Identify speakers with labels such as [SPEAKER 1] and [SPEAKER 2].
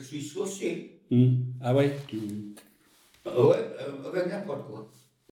[SPEAKER 1] Je suis aber,
[SPEAKER 2] Hmm. Aber ouais
[SPEAKER 1] Aber, aber, aber, aber, aber, n'importe quoi.